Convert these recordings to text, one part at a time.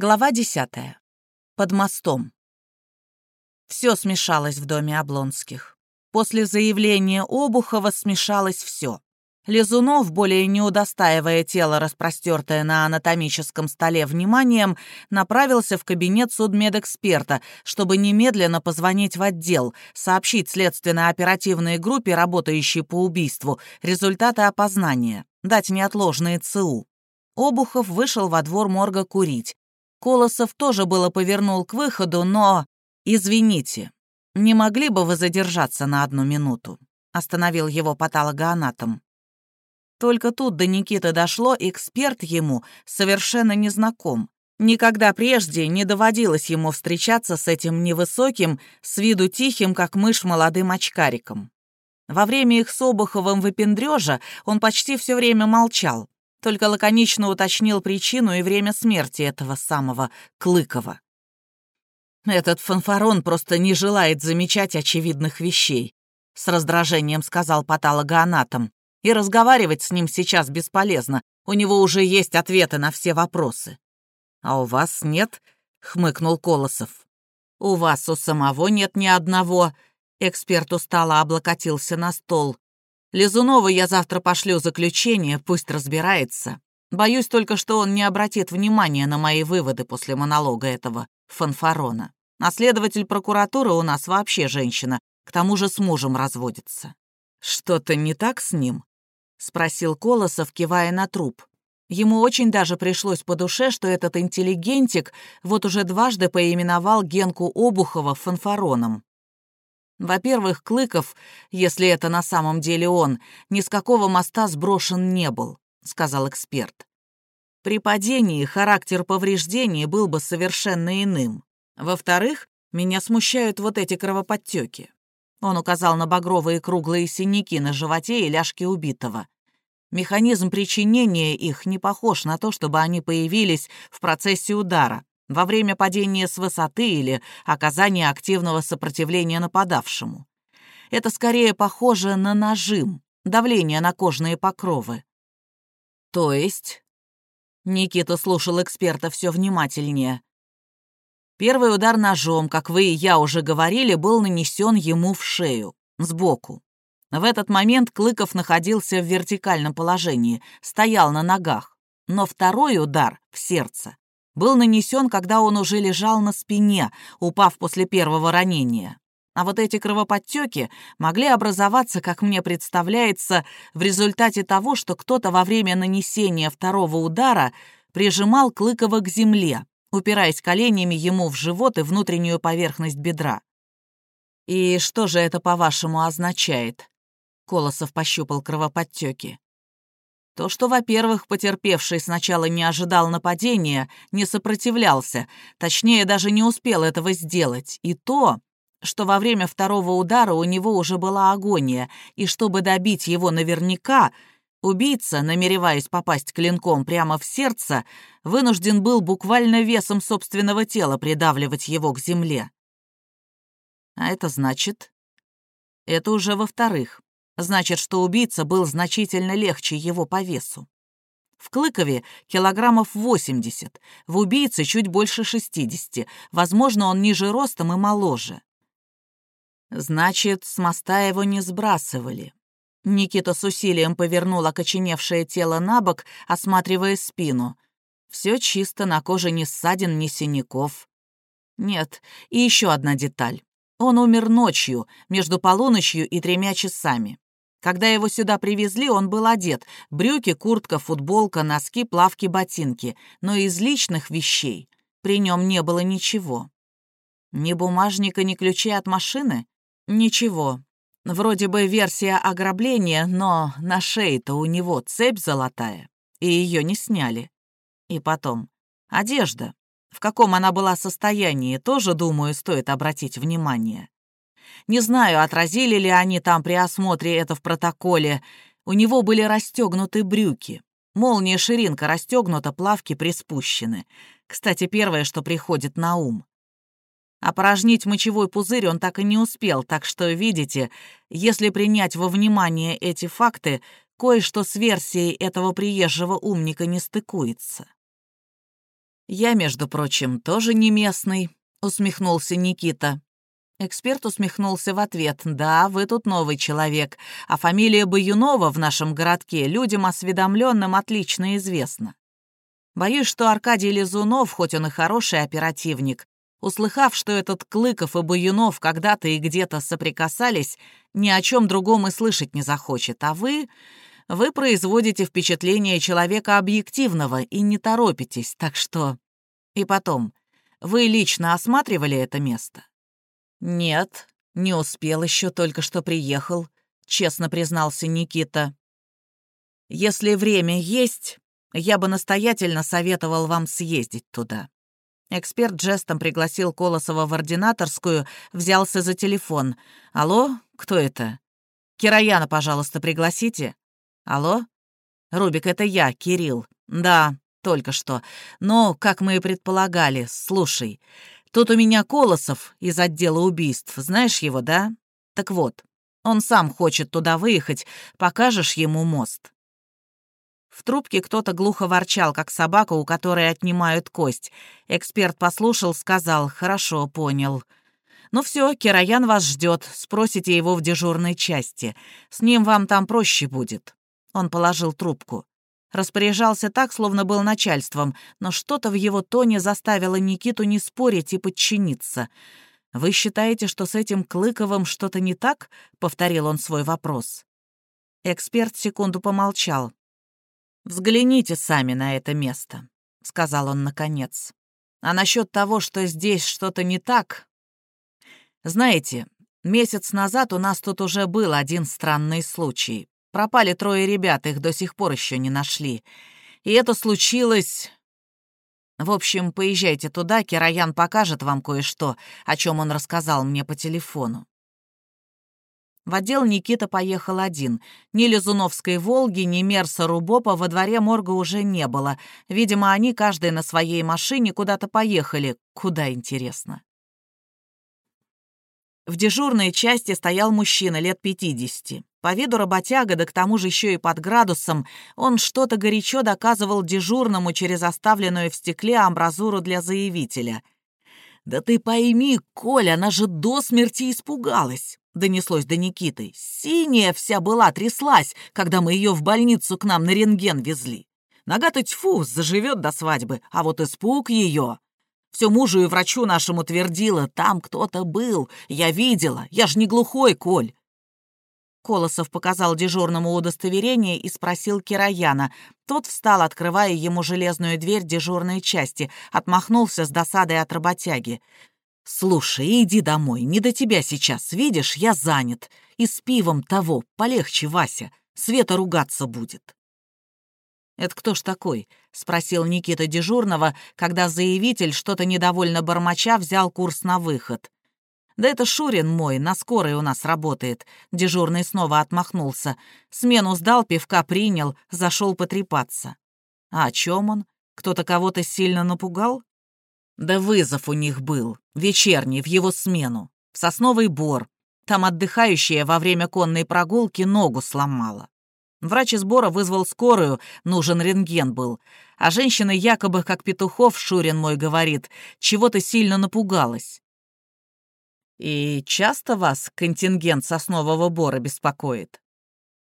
Глава десятая. Под мостом. Все смешалось в доме Облонских. После заявления Обухова смешалось все. Лизунов, более не удостаивая тело, распростертое на анатомическом столе вниманием, направился в кабинет судмедэксперта, чтобы немедленно позвонить в отдел, сообщить следственно-оперативной группе, работающей по убийству, результаты опознания, дать неотложные ЦУ. Обухов вышел во двор морга курить. Колосов тоже было повернул к выходу, но... «Извините, не могли бы вы задержаться на одну минуту?» — остановил его патологоанатом. Только тут до Никиты дошло, эксперт ему совершенно незнаком. Никогда прежде не доводилось ему встречаться с этим невысоким, с виду тихим, как мышь, молодым очкариком. Во время их с Обуховым выпендрежа он почти все время молчал, только лаконично уточнил причину и время смерти этого самого Клыкова. «Этот фанфарон просто не желает замечать очевидных вещей», с раздражением сказал патологоанатом. «И разговаривать с ним сейчас бесполезно, у него уже есть ответы на все вопросы». «А у вас нет?» — хмыкнул Колосов. «У вас у самого нет ни одного», — эксперт устало облокотился на стол. Лизунову я завтра пошлю заключение, пусть разбирается. Боюсь только, что он не обратит внимания на мои выводы после монолога этого фанфарона. А следователь прокуратуры у нас вообще женщина, к тому же с мужем разводится. «Что-то не так с ним?» — спросил Колосов, кивая на труп. Ему очень даже пришлось по душе, что этот интеллигентик вот уже дважды поименовал Генку Обухова фанфароном. Во-первых, Клыков, если это на самом деле он, ни с какого моста сброшен не был, сказал эксперт. При падении характер повреждений был бы совершенно иным. Во-вторых, меня смущают вот эти кровоподтеки. Он указал на багровые круглые синяки на животе и ляжке убитого. Механизм причинения их не похож на то, чтобы они появились в процессе удара во время падения с высоты или оказания активного сопротивления нападавшему. Это скорее похоже на нажим, давление на кожные покровы. То есть... Никита слушал эксперта все внимательнее. Первый удар ножом, как вы и я уже говорили, был нанесен ему в шею, сбоку. В этот момент Клыков находился в вертикальном положении, стоял на ногах. Но второй удар в сердце был нанесен, когда он уже лежал на спине, упав после первого ранения. А вот эти кровоподтеки могли образоваться, как мне представляется, в результате того, что кто-то во время нанесения второго удара прижимал Клыкова к земле, упираясь коленями ему в живот и внутреннюю поверхность бедра. «И что же это, по-вашему, означает?» Колосов пощупал кровоподтеки. То, что, во-первых, потерпевший сначала не ожидал нападения, не сопротивлялся, точнее, даже не успел этого сделать, и то, что во время второго удара у него уже была агония, и чтобы добить его наверняка, убийца, намереваясь попасть клинком прямо в сердце, вынужден был буквально весом собственного тела придавливать его к земле. А это значит... Это уже во-вторых. Значит, что убийца был значительно легче его по весу. В Клыкове килограммов 80, в убийце чуть больше 60. Возможно, он ниже ростом и моложе. Значит, с моста его не сбрасывали. Никита с усилием повернул окоченевшее тело на бок, осматривая спину. Все чисто, на коже ни ссадин, ни синяков. Нет, и еще одна деталь. Он умер ночью, между полуночью и тремя часами. Когда его сюда привезли, он был одет. Брюки, куртка, футболка, носки, плавки, ботинки. Но из личных вещей при нем не было ничего. Ни бумажника, ни ключей от машины? Ничего. Вроде бы версия ограбления, но на шее-то у него цепь золотая, и ее не сняли. И потом, одежда. В каком она была состоянии, тоже, думаю, стоит обратить внимание. Не знаю, отразили ли они там при осмотре это в протоколе. У него были расстегнуты брюки. Молния ширинка расстегнута, плавки приспущены. Кстати, первое, что приходит на ум. Опорожнить мочевой пузырь он так и не успел, так что, видите, если принять во внимание эти факты, кое-что с версией этого приезжего умника не стыкуется. «Я, между прочим, тоже не местный», — усмехнулся Никита. Эксперт усмехнулся в ответ. «Да, вы тут новый человек, а фамилия Баюнова в нашем городке людям осведомленным отлично известна. Боюсь, что Аркадий Лизунов, хоть он и хороший оперативник, услыхав, что этот Клыков и Баюнов когда-то и где-то соприкасались, ни о чем другом и слышать не захочет, а вы вы производите впечатление человека объективного и не торопитесь, так что... И потом, вы лично осматривали это место? Нет, не успел еще, только что приехал, честно признался Никита. Если время есть, я бы настоятельно советовал вам съездить туда. Эксперт жестом пригласил Колосова в ординаторскую, взялся за телефон. «Алло, кто это?» «Кираяна, пожалуйста, пригласите». «Алло?» «Рубик, это я, Кирилл. Да, только что. Но, как мы и предполагали, слушай, тут у меня Колосов из отдела убийств, знаешь его, да? Так вот, он сам хочет туда выехать, покажешь ему мост». В трубке кто-то глухо ворчал, как собака, у которой отнимают кость. Эксперт послушал, сказал «Хорошо, понял». «Ну все, Кираян вас ждет. Спросите его в дежурной части. С ним вам там проще будет». Он положил трубку. Распоряжался так, словно был начальством, но что-то в его тоне заставило Никиту не спорить и подчиниться. «Вы считаете, что с этим Клыковым что-то не так?» — повторил он свой вопрос. Эксперт секунду помолчал. «Взгляните сами на это место», — сказал он наконец. «А насчет того, что здесь что-то не так...» «Знаете, месяц назад у нас тут уже был один странный случай. Пропали трое ребят, их до сих пор еще не нашли. И это случилось... В общем, поезжайте туда, Кираян покажет вам кое-что, о чем он рассказал мне по телефону. В отдел Никита поехал один. Ни Лизуновской «Волги», ни Мерса Рубопа во дворе морга уже не было. Видимо, они каждый на своей машине куда-то поехали. Куда интересно. В дежурной части стоял мужчина лет 50. По виду работяга, да к тому же еще и под градусом, он что-то горячо доказывал дежурному через оставленную в стекле амбразуру для заявителя. «Да ты пойми, Коля, она же до смерти испугалась!» — донеслось до Никиты. «Синяя вся была, тряслась, когда мы ее в больницу к нам на рентген везли. Нога-то тьфу, заживет до свадьбы, а вот испуг ее...» Все мужу и врачу нашему твердила, там кто-то был. Я видела, я ж не глухой, Коль. Колосов показал дежурному удостоверение и спросил Кираяна. Тот встал, открывая ему железную дверь дежурной части, отмахнулся с досадой от работяги. «Слушай, иди домой, не до тебя сейчас, видишь, я занят. И с пивом того, полегче, Вася, Света ругаться будет». «Это кто ж такой?» — спросил Никита дежурного, когда заявитель, что-то недовольно бормоча, взял курс на выход. «Да это Шурин мой, на скорой у нас работает». Дежурный снова отмахнулся. Смену сдал, пивка принял, зашел потрепаться. «А о чем он? Кто-то кого-то сильно напугал?» «Да вызов у них был, вечерний, в его смену, в Сосновый Бор. Там отдыхающая во время конной прогулки ногу сломала. Врач из Бора вызвал скорую, нужен рентген был. А женщина якобы, как Петухов, Шурин мой говорит, чего-то сильно напугалась. «И часто вас контингент соснового бора беспокоит?»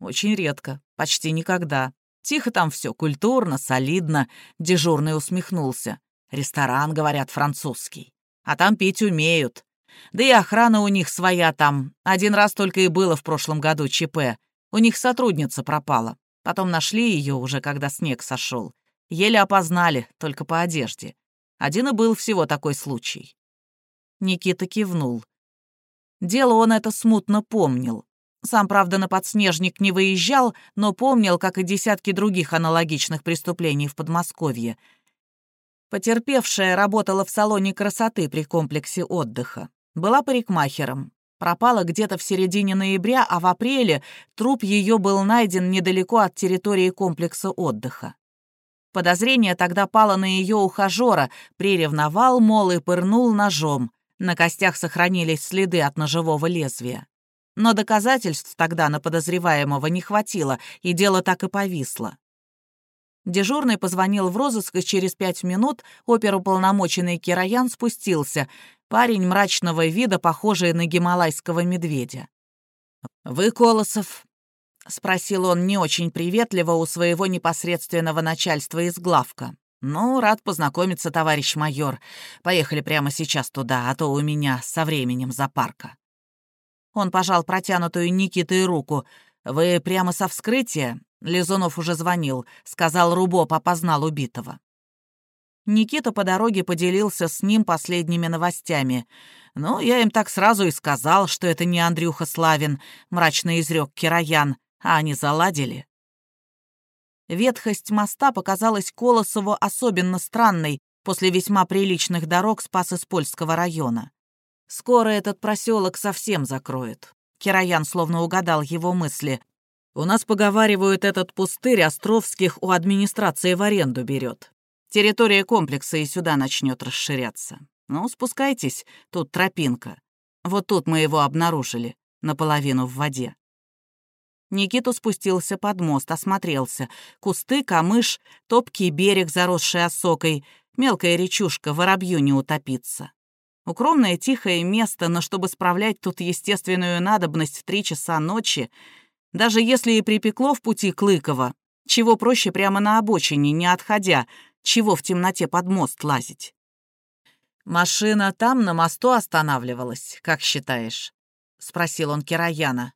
«Очень редко, почти никогда. Тихо там все, культурно, солидно», — дежурный усмехнулся. «Ресторан, говорят, французский. А там пить умеют. Да и охрана у них своя там. Один раз только и было в прошлом году ЧП. У них сотрудница пропала. Потом нашли ее уже, когда снег сошел. Еле опознали, только по одежде. Один и был всего такой случай. Никита кивнул. Дело он это смутно помнил. Сам, правда, на подснежник не выезжал, но помнил, как и десятки других аналогичных преступлений в Подмосковье. Потерпевшая работала в салоне красоты при комплексе отдыха. Была парикмахером. Пропала где-то в середине ноября, а в апреле труп ее был найден недалеко от территории комплекса отдыха. Подозрение тогда пало на ее ухажера, приревновал, мол, и пырнул ножом. На костях сохранились следы от ножевого лезвия. Но доказательств тогда на подозреваемого не хватило, и дело так и повисло. Дежурный позвонил в розыск, и через пять минут оперуполномоченный Кираян спустился. Парень мрачного вида, похожий на гималайского медведя. «Вы, Колосов?» — спросил он не очень приветливо у своего непосредственного начальства из главка. «Ну, рад познакомиться, товарищ майор. Поехали прямо сейчас туда, а то у меня со временем запарка». Он пожал протянутую Никитой руку. «Вы прямо со вскрытия?» Лизунов уже звонил. Сказал, Рубоп опознал убитого. Никита по дороге поделился с ним последними новостями. «Ну, я им так сразу и сказал, что это не Андрюха Славин», — мрачно изрек Кироян, а они заладили. Ветхость моста показалась Колосову особенно странной после весьма приличных дорог Спас-Испольского района. Скоро этот проселок совсем закроет. Кироян словно угадал его мысли. У нас, поговаривают, этот пустырь Островских у администрации в аренду берет. Территория комплекса и сюда начнет расширяться. Ну, спускайтесь, тут тропинка. Вот тут мы его обнаружили, наполовину в воде. Никита спустился под мост, осмотрелся. Кусты, камыш, топкий берег, заросший осокой, мелкая речушка, воробью не утопиться. Укромное тихое место, но чтобы справлять тут естественную надобность в три часа ночи, даже если и припекло в пути Клыкова, чего проще прямо на обочине, не отходя, чего в темноте под мост лазить. «Машина там на мосту останавливалась, как считаешь?» — спросил он Кираяна.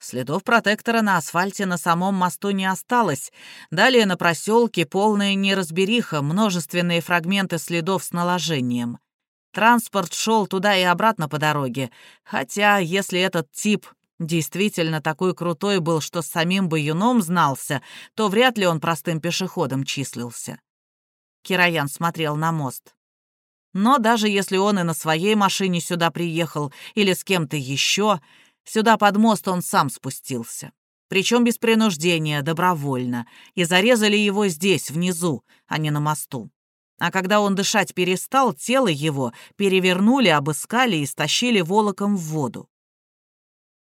Следов протектора на асфальте на самом мосту не осталось. Далее на проселке полная неразбериха, множественные фрагменты следов с наложением. Транспорт шел туда и обратно по дороге. Хотя, если этот тип действительно такой крутой был, что с самим Баюном знался, то вряд ли он простым пешеходом числился. Кираян смотрел на мост. Но даже если он и на своей машине сюда приехал или с кем-то еще, сюда под мост он сам спустился. Причем без принуждения, добровольно, и зарезали его здесь, внизу, а не на мосту. А когда он дышать перестал, тело его перевернули, обыскали и стащили волоком в воду.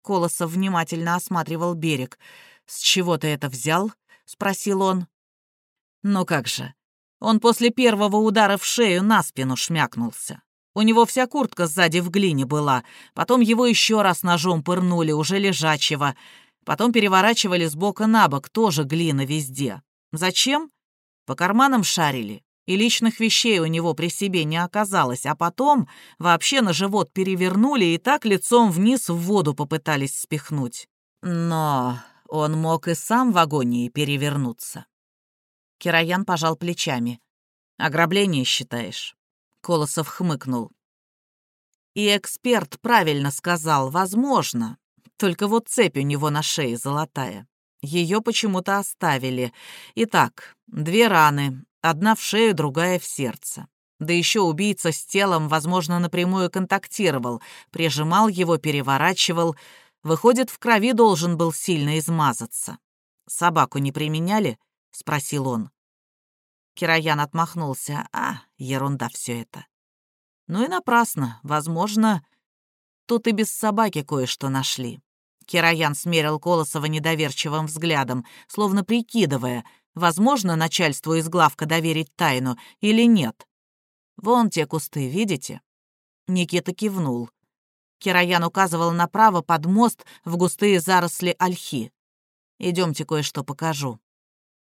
Колосов внимательно осматривал берег. «С чего ты это взял?» — спросил он. «Ну как же. Он после первого удара в шею на спину шмякнулся. У него вся куртка сзади в глине была. Потом его еще раз ножом пырнули, уже лежачего. Потом переворачивали с бока на бок, тоже глина везде. Зачем? По карманам шарили и личных вещей у него при себе не оказалось, а потом вообще на живот перевернули и так лицом вниз в воду попытались спихнуть. Но он мог и сам в агонии перевернуться. Кираян пожал плечами. «Ограбление считаешь?» Колосов хмыкнул. И эксперт правильно сказал, возможно. Только вот цепь у него на шее золотая. Ее почему-то оставили. Итак, две раны, Одна в шею, другая в сердце. Да еще убийца с телом, возможно, напрямую контактировал, прижимал его, переворачивал. Выходит, в крови должен был сильно измазаться. «Собаку не применяли?» — спросил он. Кираян отмахнулся. «А, ерунда все это». Ну и напрасно. Возможно, тут и без собаки кое-что нашли. Кираян смерил Колосова недоверчивым взглядом, словно прикидывая, Возможно, начальству из главка доверить тайну или нет. Вон те кусты, видите?» Никита кивнул. Кираян указывал направо под мост в густые заросли ольхи. Идемте кое-что покажу».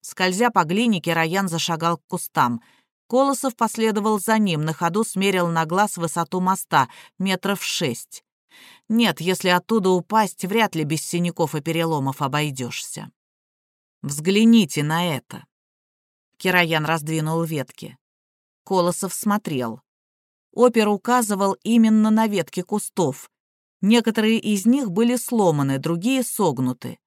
Скользя по глине, Кираян зашагал к кустам. Колосов последовал за ним, на ходу смерил на глаз высоту моста, метров шесть. Нет, если оттуда упасть, вряд ли без синяков и переломов обойдешься. Взгляните на это. Кираян раздвинул ветки. Колосов смотрел. Опер указывал именно на ветки кустов. Некоторые из них были сломаны, другие согнуты.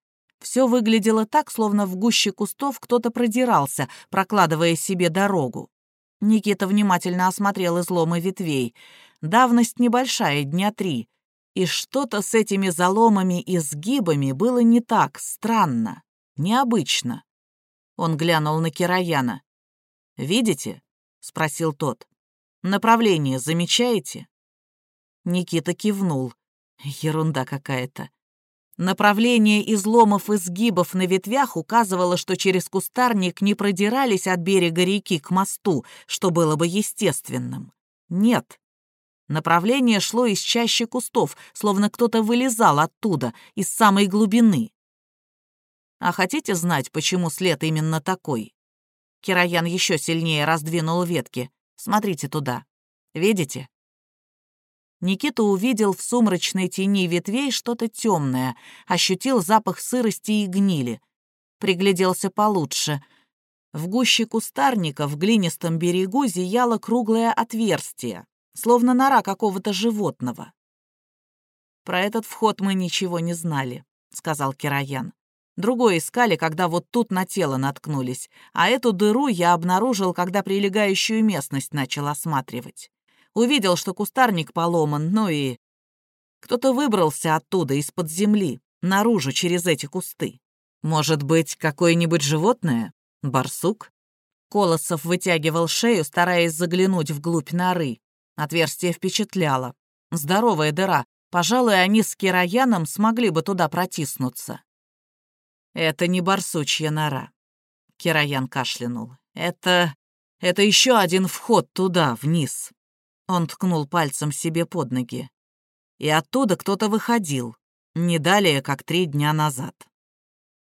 Все выглядело так, словно в гуще кустов кто-то продирался, прокладывая себе дорогу. Никита внимательно осмотрел изломы ветвей. Давность небольшая, дня три. И что-то с этими заломами и сгибами было не так, странно. Необычно. Он глянул на Кираяна. «Видите?» — спросил тот. «Направление замечаете?» Никита кивнул. Ерунда какая-то. Направление изломов и сгибов на ветвях указывало, что через кустарник не продирались от берега реки к мосту, что было бы естественным. Нет. Направление шло из чаще кустов, словно кто-то вылезал оттуда, из самой глубины. А хотите знать, почему след именно такой? Кироян еще сильнее раздвинул ветки. Смотрите туда. Видите? Никита увидел в сумрачной тени ветвей что-то темное, ощутил запах сырости и гнили. Пригляделся получше. В гуще кустарника в глинистом берегу зияло круглое отверстие, словно нора какого-то животного. «Про этот вход мы ничего не знали», — сказал Кираян. «Другой искали, когда вот тут на тело наткнулись, а эту дыру я обнаружил, когда прилегающую местность начал осматривать. Увидел, что кустарник поломан, ну и... Кто-то выбрался оттуда, из-под земли, наружу, через эти кусты. Может быть, какое-нибудь животное? Барсук? Колосов вытягивал шею, стараясь заглянуть вглубь норы. Отверстие впечатляло. Здоровая дыра. Пожалуй, они с Кирояном смогли бы туда протиснуться. «Это не барсучья нора», — Кироян кашлянул. «Это... это еще один вход туда, вниз. Он ткнул пальцем себе под ноги. И оттуда кто-то выходил, не далее, как три дня назад.